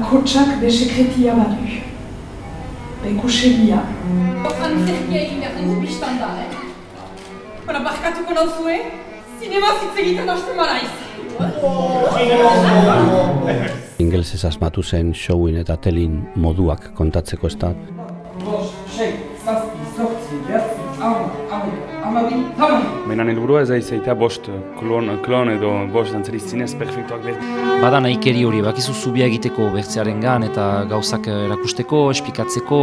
bakotsak be sekretia badu. Be kusegia. Antzerkia egin behar dugu biztan da, eh? Bara, barkatuko nauzue, zinema zitzegiten hasten maraiz. Ingelsez asmatu zen showin eta telin moduak kontatzeko ez da. Menan helburua ez aizaita bost klon, klon edo bost dantzari zinez perfektuak behar. Bada nahikeri hori, bakizu zubia egiteko bertzearen gan eta gauzak erakusteko, espikatzeko.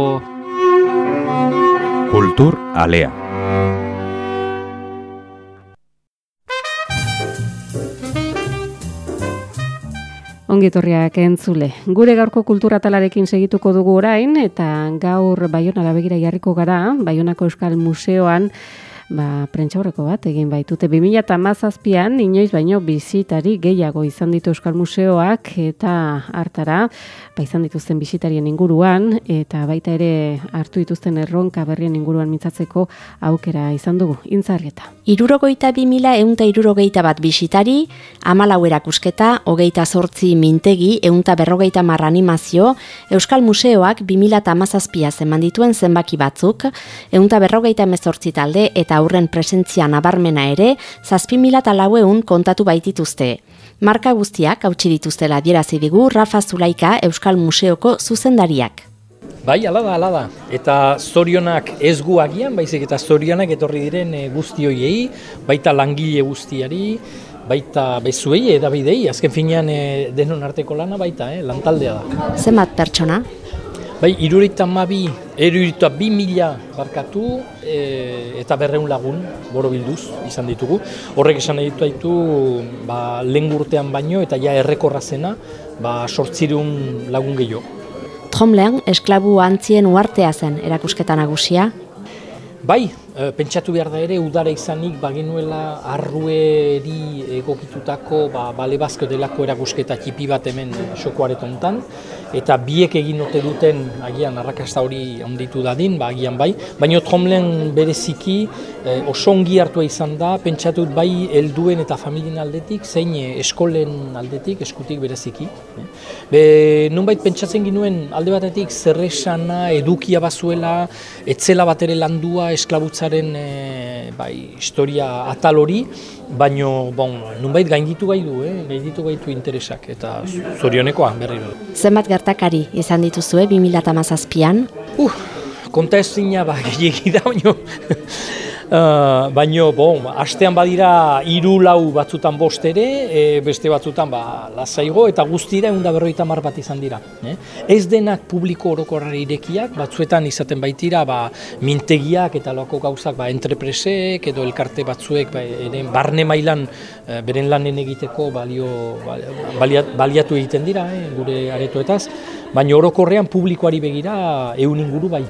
Kultur alea. Ongitorriak entzule. Gure gaurko kulturatalarekin segituko dugu orain eta gaur Baionara begira jarriko gara, Baionako Euskal Museoan ba, prentxaurreko bat egin baitute. 2008an, inoiz baino bizitari gehiago izan ditu Euskal Museoak eta hartara, ba, izan dituzten bisitarien inguruan, eta baita ere hartu dituzten erronka berrien inguruan mintzatzeko aukera izan dugu, intzarrieta. Irurogeita bi mila eunta irurogeita bat bisitari, amalau erakusketa, hogeita sortzi mintegi, eunta berrogeita marra animazio, Euskal Museoak 2008a zeman dituen zenbaki batzuk, eunta berrogeita emezortzi talde eta aurren presentzia nabarmena ere, zazpi mila talaueun kontatu baitituzte. Marka guztiak hautsi dituztela dierazi digu Rafa Zulaika Euskal Museoko zuzendariak. Bai, ala da, ala da. Eta zorionak ez gu agian, baizik eta zorionak etorri diren e, guzti hoiei, baita langile guztiari, baita bezuei edabidei, azken finean e, denon arteko lana baita, eh, lantaldea da. Zenbat pertsona? Bai, irurita mabi, irurita bi mila barkatu e, eta berreun lagun boro bilduz izan ditugu. Horrek esan nahi ditu ba, lehen urtean baino eta ja errekorra zena ba, sortzirun lagun gehiago. Tromlean, esklabu antzien uartea zen erakusketa nagusia. Bai, pentsatu behar da ere, udara izanik bagenuela arrueri egokitutako ba, bale bazko delako erakusketa txipi bat hemen xokoaret hontan, eta biek egin ote duten agian arrakasta hori onditu dadin, ba, agian bai, baina tromlen bereziki e, oso ongi hartua izan da, pentsatut bai helduen eta familien aldetik, zein eskolen aldetik, eskutik bereziki. Be, nunbait pentsatzen ginuen alde batetik zerresana, edukia bazuela, etzela bat ere landua esklabutzaren e, bai, historia atal hori, baino bon, nunbait gainditu gai du, eh? gainditu gaitu interesak eta zorionekoa berriro. Zenbat gertakari izan dituzue 2008an? Uh, konta ez zina ba, da, baino, Uh, baino, bon, astean badira hiru lau batzutan bost ere, e, beste batzutan ba, lasaigo eta guztira egun da berroita mar bat izan dira. Eh? Ez denak publiko orokorrari irekiak, batzuetan izaten baitira ba, mintegiak eta loko gauzak ba, entrepresek edo elkarte batzuek ba, ere, barne mailan e, beren lanen egiteko balio, baliat, baliatu egiten dira eh, gure aretoetaz, baina orokorrean publikoari begira eun inguru bai.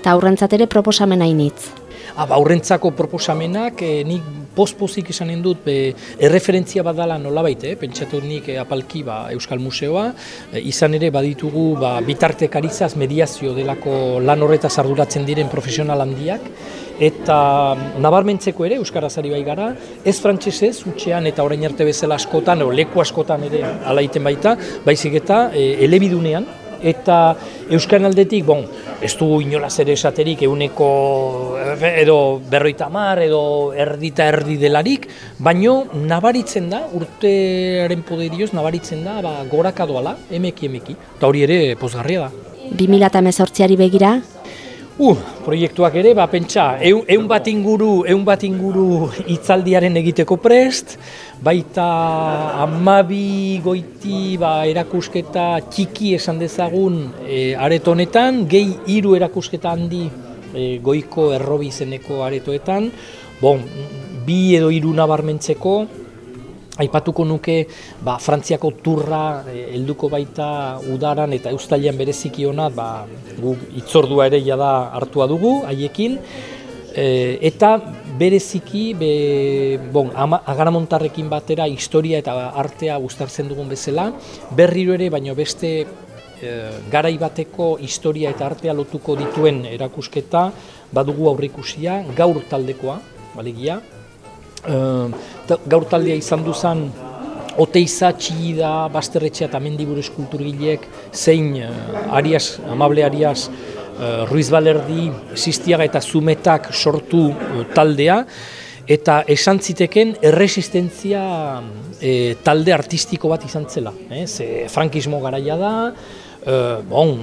Ta aurrentzat ere proposamena initz. Aurrentzako proposamenak, e, nik pospozik esanen dut, be, erreferentzia badala nolabait, eh? pentsatu nik e, apalki ba, Euskal Museoa, e, izan ere baditugu ba, bitartekarizaz mediazio delako lan horretaz arduratzen diren profesional handiak, eta nabarmentzeko ere, Euskaraz ari bai gara, ez frantsesez utxean eta orain arte bezala askotan, o leku askotan ere alaiten baita, baizik eta e, elebidunean, eta Euskal aldetik, bon, ez du inolaz ere esaterik euneko edo berroita mar edo erdita erdi delarik, baino nabaritzen da, urtearen poderioz nabaritzen da, ba, goraka doala, emeki emeki, eta hori ere pozgarria da. 2018ari begira? Uh, proiektuak ere, ba, pentsa, eun, bat inguru, eun bat inguru itzaldiaren egiteko prest, baita amabi goiti ba, erakusketa txiki esan dezagun e, areto honetan, gehi hiru erakusketa handi e, goiko errobi izeneko aretoetan, bon, bi edo hiru nabarmentzeko, Aipatuko nuke ba, Frantziako turra e, helduko baita udaran eta eustalian bereziki honat, ba, gu itzordua ere da hartua dugu haiekin. E, eta bereziki, be, bon, agaramontarrekin batera historia eta artea gustartzen dugun bezala, berriro ere, baino beste e, garai bateko historia eta artea lotuko dituen erakusketa, badugu aurrikusia, gaur taldekoa, balegia, Uh, gaur taldea izan duzan Oteiza, Txillida, Basterretxea eta Mendiburu eskulturgileek, zein uh, Arias, Amable Arias, uh, Ruiz Balerdi, Sistiaga eta Zumetak sortu uh, taldea, eta esan ziteken erresistentzia e, talde artistiko bat izan zela. Eh? Ze frankismo garaia da, e, bon,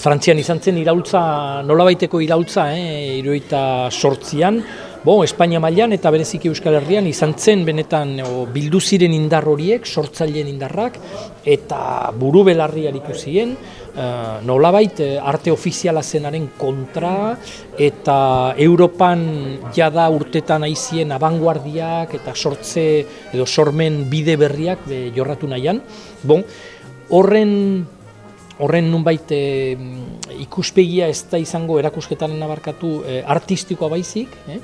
Frantzian izan zen iraultza, nolabaiteko iraultza, eh? iruita sortzian, Bo, Espainia mailan eta bereziki Euskal Herrian izan zen benetan o, bildu ziren indar horiek, sortzaileen indarrak, eta buru belarri aritu ziren, uh, nolabait eh, arte ofiziala zenaren kontra, eta Europan jada urtetan aizien abanguardiak eta sortze edo sormen bide berriak be, jorratu nahian. Bon, horren horren nunbait e, ikuspegia ez da izango erakusketaren nabarkatu e, artistikoa baizik, eh?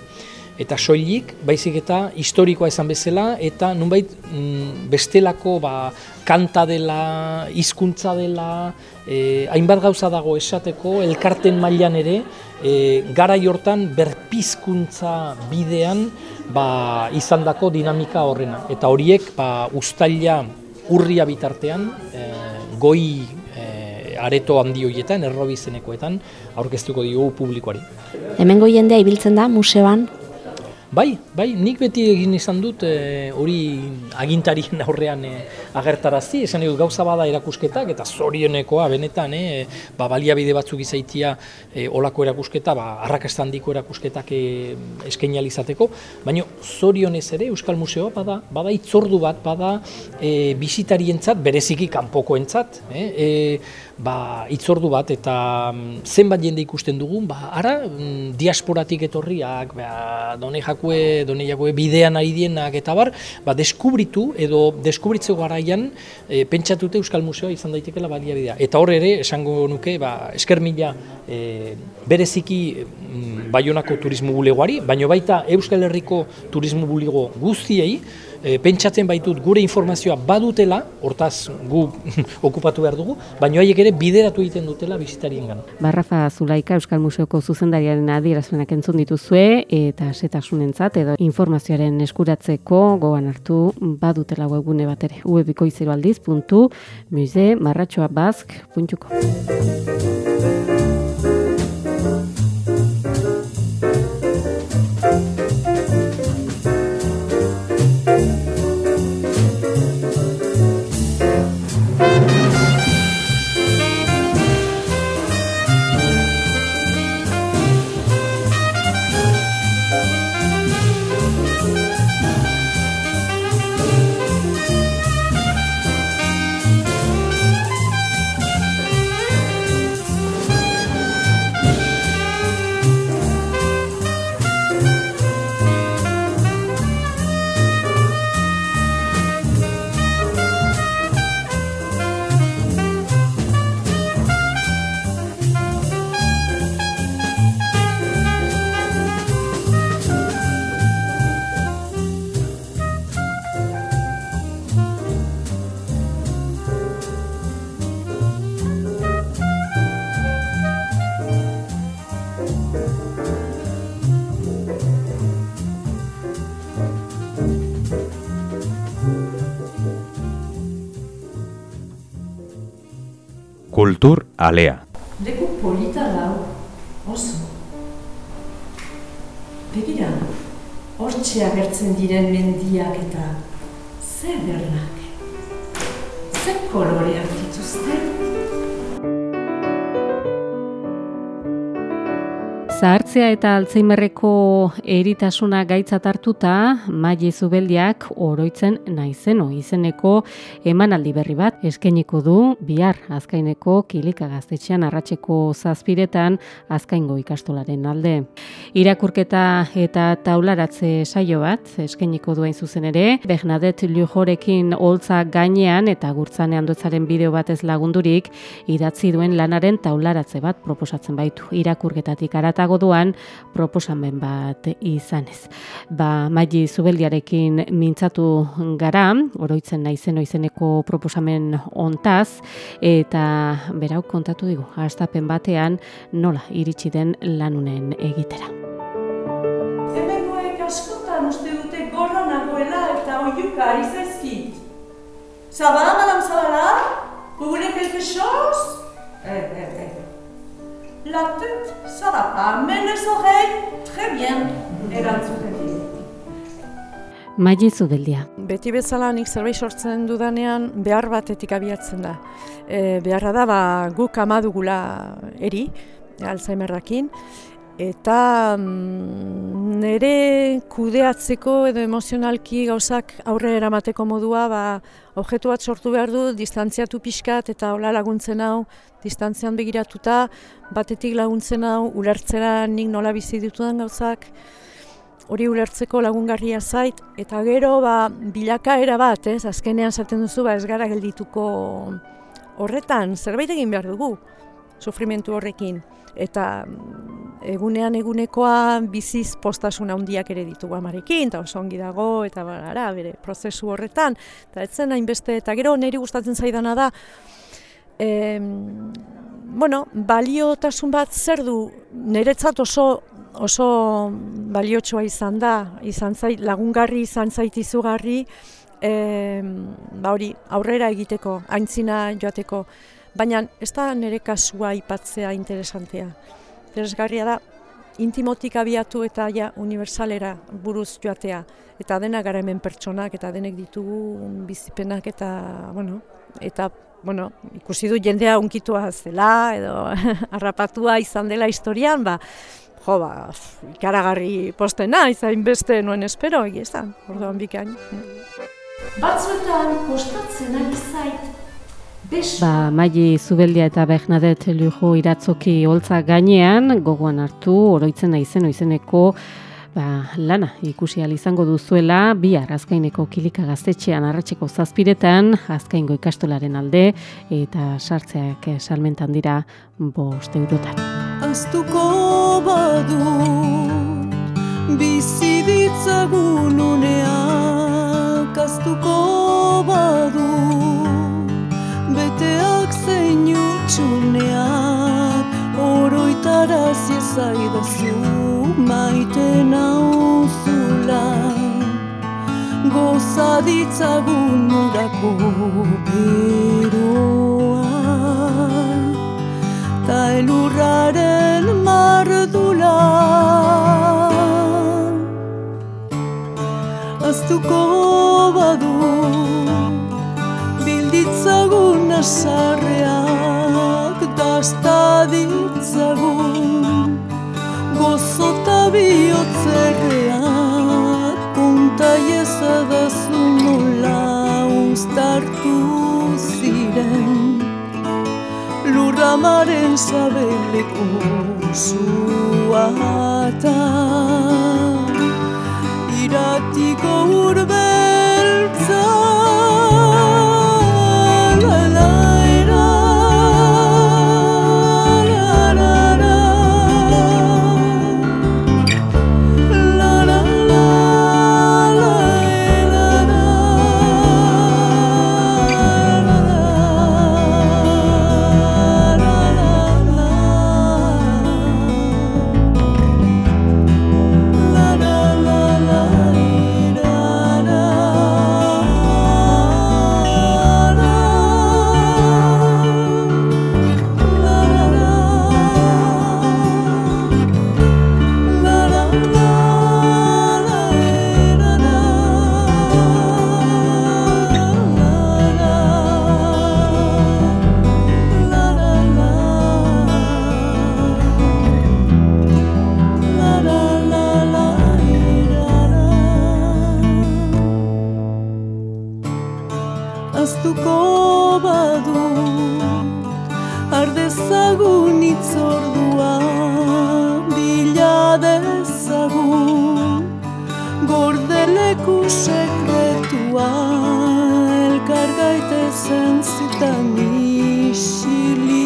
eta soilik, baizik eta historikoa izan bezala, eta nunbait mm, bestelako ba, kanta dela, hizkuntza dela, e, hainbat gauza dago esateko, elkarten mailan ere, e, gara hortan berpizkuntza bidean ba, izan dako dinamika horrena. Eta horiek ba, ustaila urria bitartean, e, goi areto handi horietan, errobizenekoetan, aurkeztuko diogu publikoari. Hemengo jendea ibiltzen da museoan Bai, bai, nik beti egin izan dut eh, hori agintarien aurrean e, agertarazi, esan dugu gauza bada erakusketak eta zorionekoa benetan, e, ba, baliabide batzuk izaitia e, olako erakusketa, ba, arrakastan diko erakusketak e, eskeinializateko, baina zorionez ere Euskal Museoa bada, bada itzordu bat, bada e, bisitarientzat, bereziki kanpokoentzat, e, e, ba, itzordu bat eta mm, zenbat jende ikusten dugun, ba, ara mm, diasporatik etorriak, ba, done jakue, done jakue bidean ari dienak eta bar, ba, deskubritu edo deskubritze garaian e, pentsatute Euskal Museoa izan daitekela baliabidea. Eta hor ere, esango nuke, ba, esker mila e, bereziki mm, Baionako turismo bulegoari, baino baita Euskal Herriko turismo bulego guztiei, e, pentsatzen baitut gure informazioa badutela, hortaz gu okupatu behar dugu, baina haiek ere bideratu egiten dutela bizitarien gan. Barrafa Zulaika Euskal Museoko zuzendariaren adierazpenak entzun dituzue eta setasunentzat edo informazioaren eskuratzeko gogan hartu badutela webgune bat ere webikoizeroaldiz.muse Kultur alea. Leku polita lau, oso. Begira, hortxe agertzen diren mendiak eta zer bernak. Zer koloreak dituzte? Zahartzea eta Alzheimerreko eritasuna gaitzat hartuta, Maile Zubeldiak oroitzen naizeno izeneko emanaldi berri bat eskainiko du bihar azkaineko kilika gaztetxean arratseko zazpiretan azkaingo ikastolaren alde. Irakurketa eta taularatze saio bat eskainiko duen zuzen ere, Bernadette Lujorekin holtza gainean eta gurtzanean dotzaren bideo batez lagundurik idatzi duen lanaren taularatze bat proposatzen baitu. Irakurketatik arata goduan proposamen bat izanez. Ba, maili zubeldiarekin mintzatu gara, oroitzen naizen izeneko proposamen ontaz, eta berau kontatu digu, hastapen batean nola iritsi den lanunen egitera. Hemengoek askotan uste dute gorra nagoela eta oiuka ari zaizkit. Ça va, Madame Savala Vous voulez quelque chose Eh, eh, eh. La tête, ça va pas, mais les oreilles, très bien. Erantzuten die. Maili Zubeldia. Beti bezala nik zerbait sortzen dudanean behar batetik abiatzen da. E, beharra da ba, guk ama dugula eri, Alzheimerrakin, eta mm, nire kudeatzeko edo emozionalki gauzak aurre eramateko modua ba, objektu bat sortu behar du, distantziatu pixkat eta hola laguntzen hau, distantzian begiratuta, batetik laguntzen hau, ulertzera nik nola bizi ditudan gauzak, hori ulertzeko lagungarria zait, eta gero ba, bilakaera bat, ez, azkenean zaten duzu, ba, ez gara geldituko horretan, zerbait egin behar dugu, sufrimentu horrekin. Eta mm, egunean egunekoa biziz postasun handiak ere ditugu amarekin, eta oso ongi dago, eta bara, bere prozesu horretan, eta etzen hainbeste, eta gero niri gustatzen zaidana da, em, bueno, baliotasun bat zer du, niretzat oso oso baliotsua izan da, izan zait, lagungarri izan zait izugarri, e, ba hori, aurrera egiteko, aintzina joateko, baina ez da nire kasua aipatzea interesantea. Interesgarria da, intimotik abiatu eta ja universalera buruz joatea, eta dena gara hemen pertsonak, eta denek ditugu bizipenak, eta, bueno, eta bueno, ikusi du jendea unkitua zela, edo harrapatua izan dela historian, ba, jo, ba, ikaragarri postena, izain beste nuen espero, egizan, orduan bikain. Batzuetan kostatzen ari zait, Ba, Maili Zubeldia eta Bernadette Lujo iratzoki holtza gainean, gogoan hartu, oroitzen naizen oizeneko ba, lana ikusi ahal izango duzuela, bihar azkaineko kilika gaztetxean arratseko zazpiretan, azkaingo ikastolaren alde, eta sartzeak salmentan dira bost eurotan. Aztuko badu bizi ditzagun uneak Aztuko Oroitaraz ezaidazu maite nauzula. Goza ditzagun mundako beroa Ta elurraren mardula. Aztuko badu Bilditzagun asarreak Dasta ditzagun Gozota bihotzerreak Punta iezadazu nola Uztartu ziren. Lurramaren sabeleko zuata iratiko urbeltza Ardezagun itzordua Bila dezagun Gordeleku sekretua Elkar gaitezen zitan isil-isilka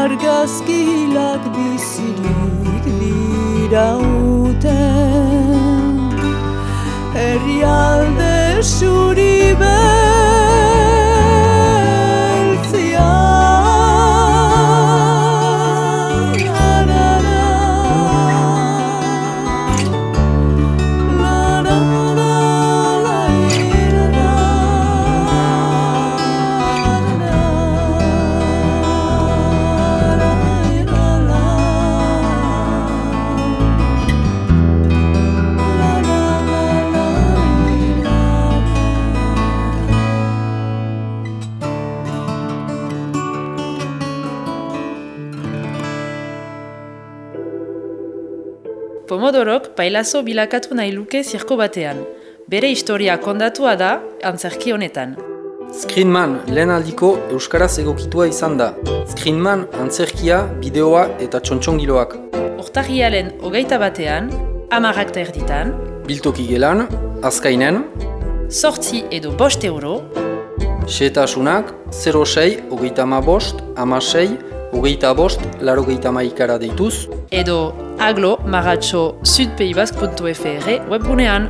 Argazkilak bizirik dirauten Herrialde zuri beltzia Komodorok pailazo bilakatu nahi luke zirko batean. Bere historia kondatua da antzerki honetan. Screenman lehen aldiko Euskaraz egokitua izan da. Screenman antzerkia, bideoa eta txontxongiloak. Urtarrialen hogeita batean, amarrak eta erditan, Biltoki gelan, azkainen, sortzi edo bost euro, xetasunak 06, hogeita ama bost, ama sei, hogeita bost, laro geita maikara deituz, edo aglo maratxo sudpeibask.fr webgunean.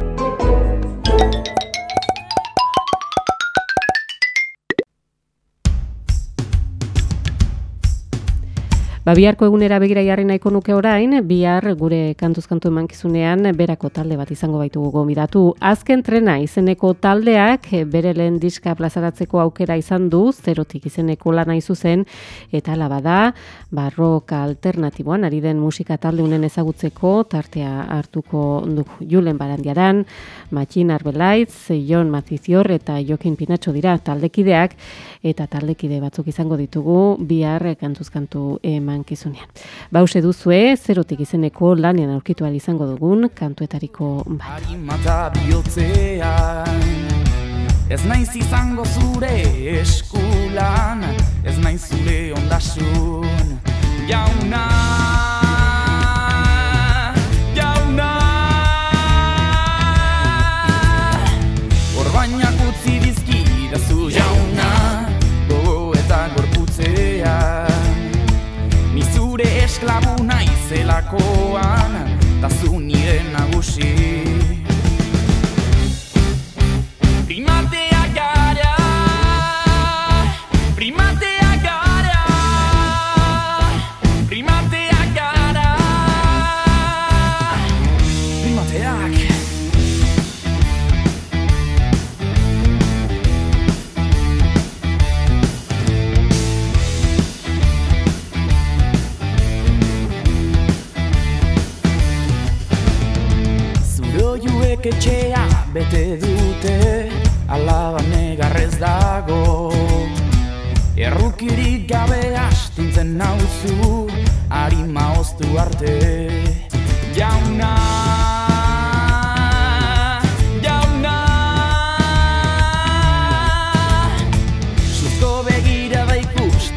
Ba, biharko egunera begira jarri nahiko nuke orain, bihar gure kantuzkantu emankizunean berako talde bat izango baitugu gomidatu. Azken trena izeneko taldeak bere lehen diska plazaratzeko aukera izan du, zerotik izeneko lana izuzen, eta alaba da, barrok alternatiboan, ari den musika talde unen ezagutzeko, tartea hartuko du Julen Barandiaran, Matxin Arbelaitz, Jon Mazizior eta Jokin Pinatxo dira taldekideak, eta taldekide batzuk izango ditugu bihar kantuzkantu emankizunean. Bause duzue, zerotik izeneko lanean aurkitu izango dugun kantuetariko bai. Mata bihotzean Ez naiz izango zure eskulan Ez naiz zure ondasun Jauna naizelakoan Ta zu nire nagusi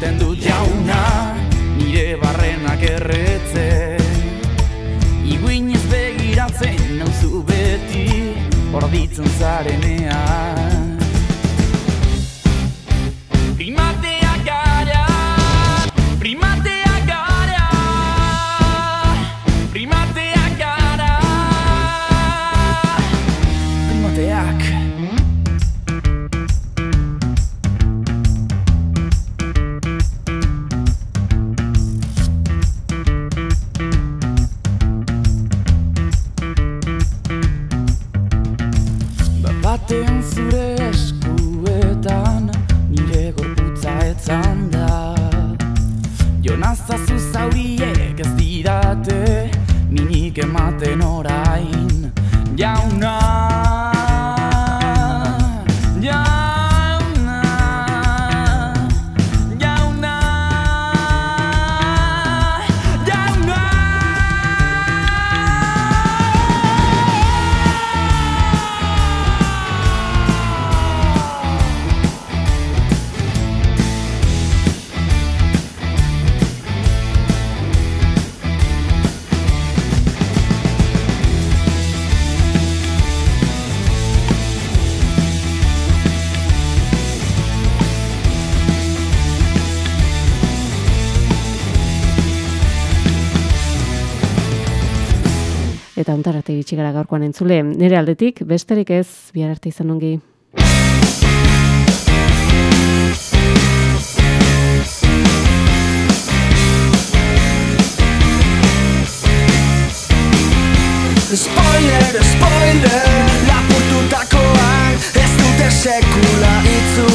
ikusten dut jauna Nire barrenak erretzen Iguinez begiratzen nauzu beti Orditzen zarenean sa sou Eta ontararte iritsi gara gaurkoan entzule. Nire aldetik, besterik ez, bihar arte izan ongi. Spoiler, spoiler Lapurtutakoak ez dute sekula itzuliko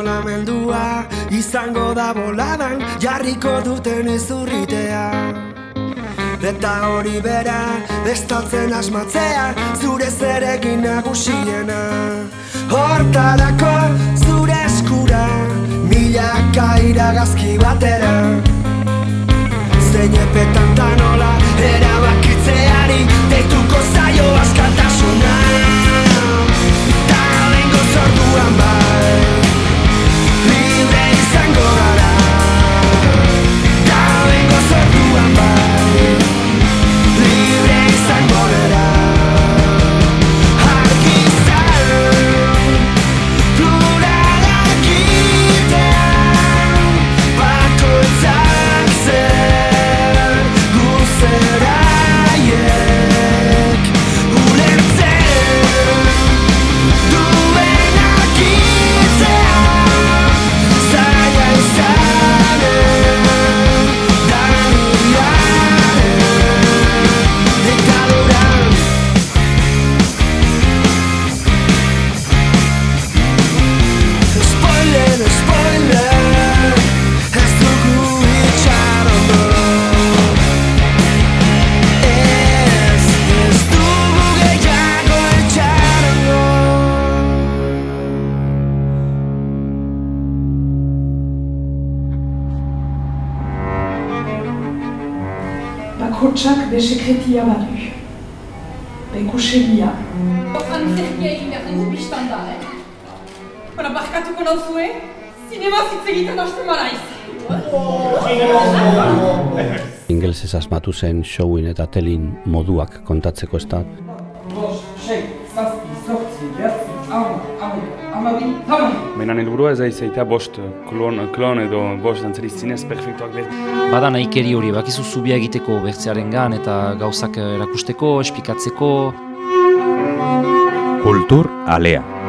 Isolamendua izango da boladan jarriko duten izurritea. Eta hori bera, estaltzen asmatzea, zure zeregin nagusiena. Hortarako zure eskura, milaka iragazki batera. Zeinepetan ta nola, erabakitzeari, deituko zaio askatasuna. Ta bengo zorduan bai, libre izango gara Bakotsak be sekretia badu. Be kusegia. Antzerkia egin behar dugu biztan da, eh? Hora, barkatuko nauzue, zinema hitz egiten hasten maraiz. Ingelsez asmatu zen showin eta telin moduak kontatzeko ez da. Bost, sei, zazpi, zortzi, behatzi, hamar, hamaika, hamabi, hamabi. Menan helburua ez da izaita bost klon, klon edo bost dantzari zinez perfektuak behar. Bada nahikeri hori, bakizu zubia egiteko bertzearengan eta gauzak erakusteko, espikatzeko. Kultur alea.